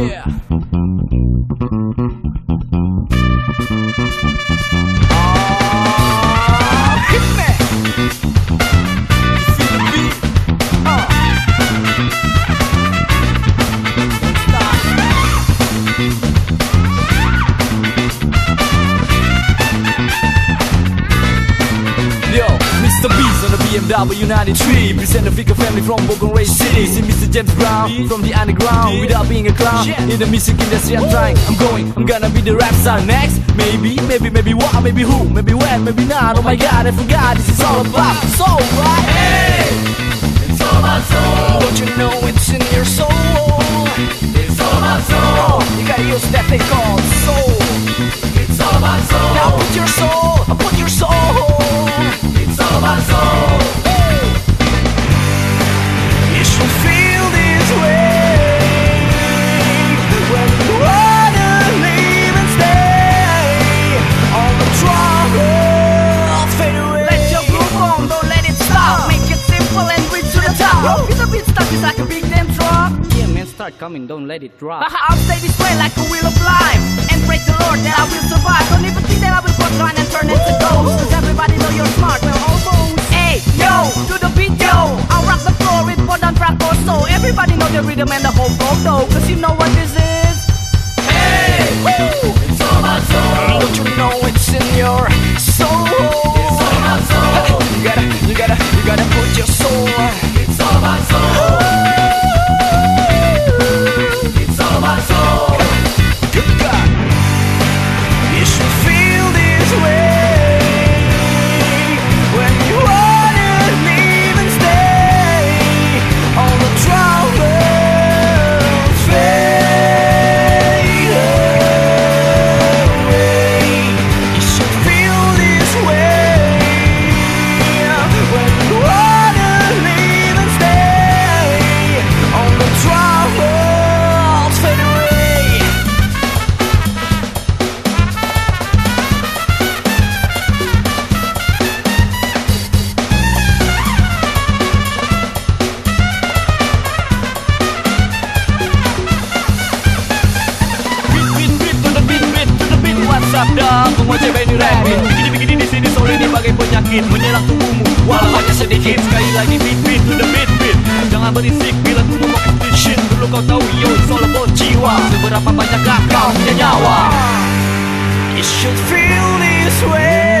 Yeah. The BMW 93 Present the figure family from Bogor Ray City. See Mr. James Brown from the underground Without being a clown. In the music industry I'm trying I'm going, I'm gonna be the rap star next. Maybe, maybe, maybe what, maybe who Maybe when, maybe not. Oh my god, I forgot this is all about soul, right? Hey, it's all about soul. Don't you know it's in your soul? It's all about soul. You gotta use that thing called soul. It's all about soul. Now put your soul, put your soul It's all about soul You should feel this way When you wanna leave and stay On the trouble fade away Let your groove on, don't let it stop. Make it simple and reach to the top. If the beat stuck, it's like a big damn. Yeah man, start coming, don't let it drop I'll stay this way like a wheel of life. And break the Lord that I know the rhythm and the whole photo. Cause you know what this is. Hey, woo, it's all soul cewek ini rap beat. Begini-begini di sini soul ini bagai penyakit. Menyerang tubuhmu Walau hanya sedikit. Sekali lagi beat, beat, to the beat, beat. Jangan berisik bila ku ngomong extinction Dulu kau tahu, yo, it's all jiwa. Seberapa banyakkah kau punya nyawa? You should feel this way